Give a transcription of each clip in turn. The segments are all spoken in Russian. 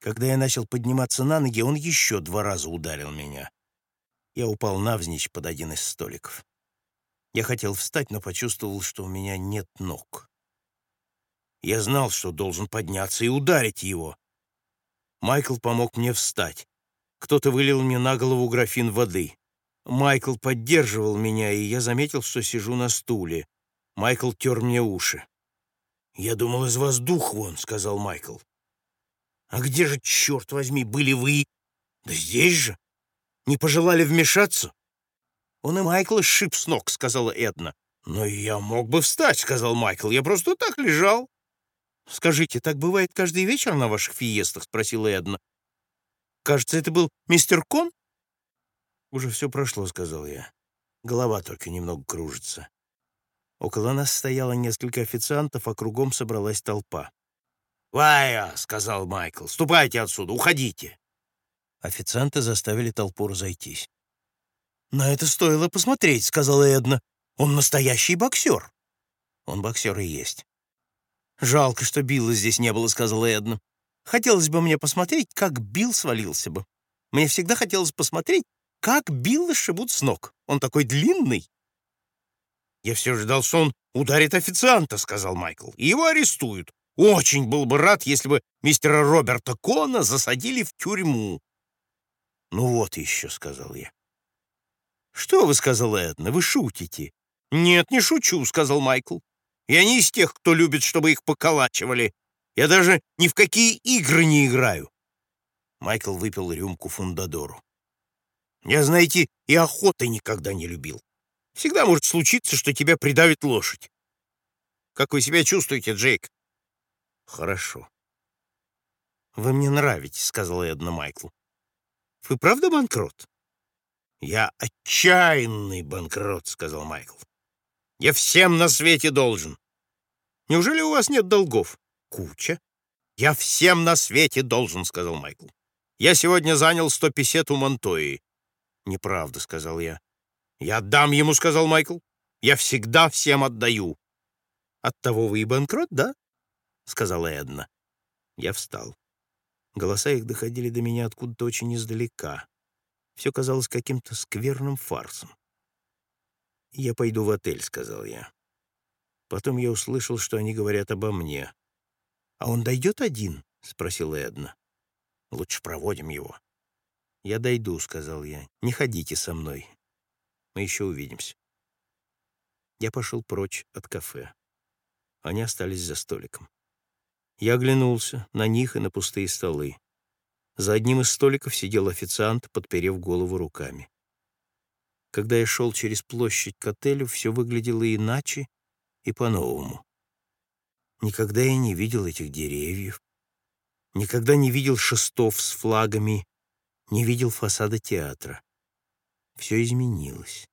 Когда я начал подниматься на ноги, он еще два раза ударил меня. Я упал навзничь под один из столиков. Я хотел встать, но почувствовал, что у меня нет ног. Я знал, что должен подняться и ударить его. Майкл помог мне встать. Кто-то вылил мне на голову графин воды. Майкл поддерживал меня, и я заметил, что сижу на стуле. Майкл тер мне уши. «Я думал, из вас дух вон», — сказал Майкл. «А где же, черт возьми, были вы?» «Да здесь же. Не пожелали вмешаться?» «Он и Майкла сшиб с ног», — сказала Эдна. «Но я мог бы встать», — сказал Майкл. «Я просто так лежал». «Скажите, так бывает каждый вечер на ваших фиестах?» — спросила Эдна. «Кажется, это был мистер Кон?» «Уже все прошло», — сказал я. Голова только немного кружится. Около нас стояло несколько официантов, а кругом собралась толпа. «Вая!» — сказал Майкл. «Ступайте отсюда, уходите!» Официанты заставили толпу разойтись. «На это стоило посмотреть», — сказала Эдна. «Он настоящий боксер». «Он боксер и есть». «Жалко, что Билла здесь не было», — сказала Эдна. «Хотелось бы мне посмотреть, как Билл свалился бы. Мне всегда хотелось посмотреть, как Билла шибут с ног. Он такой длинный». «Я все ждал, что он ударит официанта», — сказал Майкл. «И его арестуют. Очень был бы рад, если бы мистера Роберта Кона засадили в тюрьму». «Ну вот еще», — сказал я. «Что вы, — сказала Эдна, — вы шутите?» «Нет, не шучу», — сказал Майкл. «Я не из тех, кто любит, чтобы их поколачивали. Я даже ни в какие игры не играю». Майкл выпил рюмку фундадору. «Я, знаете, и охоты никогда не любил. Всегда может случиться, что тебя придавит лошадь. Как вы себя чувствуете, Джейк?» «Хорошо». «Вы мне нравитесь», — сказала Эдна Майклу. «Вы правда банкрот?» «Я отчаянный банкрот», — сказал Майкл. «Я всем на свете должен». «Неужели у вас нет долгов?» «Куча». «Я всем на свете должен», — сказал Майкл. «Я сегодня занял 150 у Монтои». «Неправда», — сказал я. «Я отдам ему», — сказал Майкл. «Я всегда всем отдаю». «Оттого вы и банкрот, да?» — сказала Эдна. Я встал. Голоса их доходили до меня откуда-то очень издалека. Все казалось каким-то скверным фарсом. «Я пойду в отель», — сказал я. Потом я услышал, что они говорят обо мне. «А он дойдет один?» — спросила Эдна. «Лучше проводим его». «Я дойду», — сказал я. «Не ходите со мной. Мы еще увидимся». Я пошел прочь от кафе. Они остались за столиком. Я оглянулся на них и на пустые столы. За одним из столиков сидел официант, подперев голову руками. Когда я шел через площадь к отелю, все выглядело иначе и по-новому. Никогда я не видел этих деревьев, никогда не видел шестов с флагами, не видел фасада театра. Все изменилось.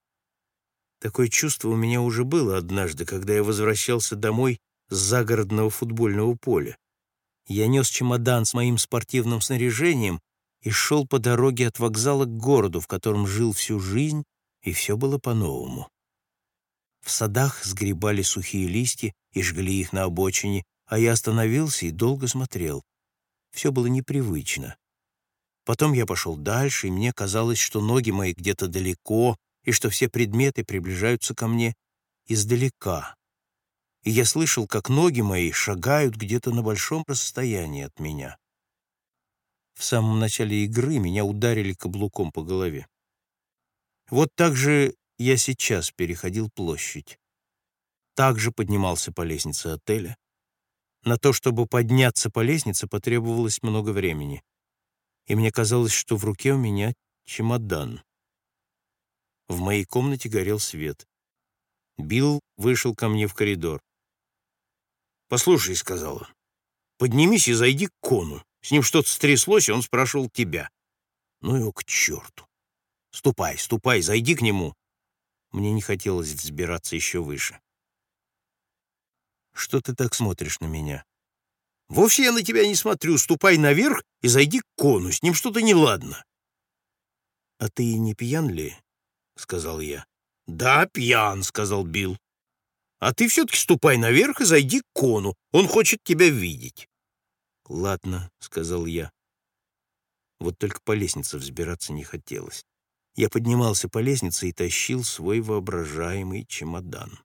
Такое чувство у меня уже было однажды, когда я возвращался домой с загородного футбольного поля. Я нес чемодан с моим спортивным снаряжением и шел по дороге от вокзала к городу, в котором жил всю жизнь, и все было по-новому. В садах сгребали сухие листья и жгли их на обочине, а я остановился и долго смотрел. Все было непривычно. Потом я пошел дальше, и мне казалось, что ноги мои где-то далеко, и что все предметы приближаются ко мне издалека и я слышал, как ноги мои шагают где-то на большом расстоянии от меня. В самом начале игры меня ударили каблуком по голове. Вот так же я сейчас переходил площадь. Так же поднимался по лестнице отеля. На то, чтобы подняться по лестнице, потребовалось много времени. И мне казалось, что в руке у меня чемодан. В моей комнате горел свет. Билл вышел ко мне в коридор. «Послушай», — сказал он, — «поднимись и зайди к Кону. С ним что-то стряслось, и он спрашивал тебя». «Ну его к черту! Ступай, ступай, зайди к нему». Мне не хотелось взбираться еще выше. «Что ты так смотришь на меня?» «Вовсе я на тебя не смотрю. Ступай наверх и зайди к Кону. С ним что-то неладно». «А ты не пьян ли?» — сказал я. «Да, пьян», — сказал Билл. А ты все-таки ступай наверх и зайди к Кону. Он хочет тебя видеть. — Ладно, — сказал я. Вот только по лестнице взбираться не хотелось. Я поднимался по лестнице и тащил свой воображаемый чемодан.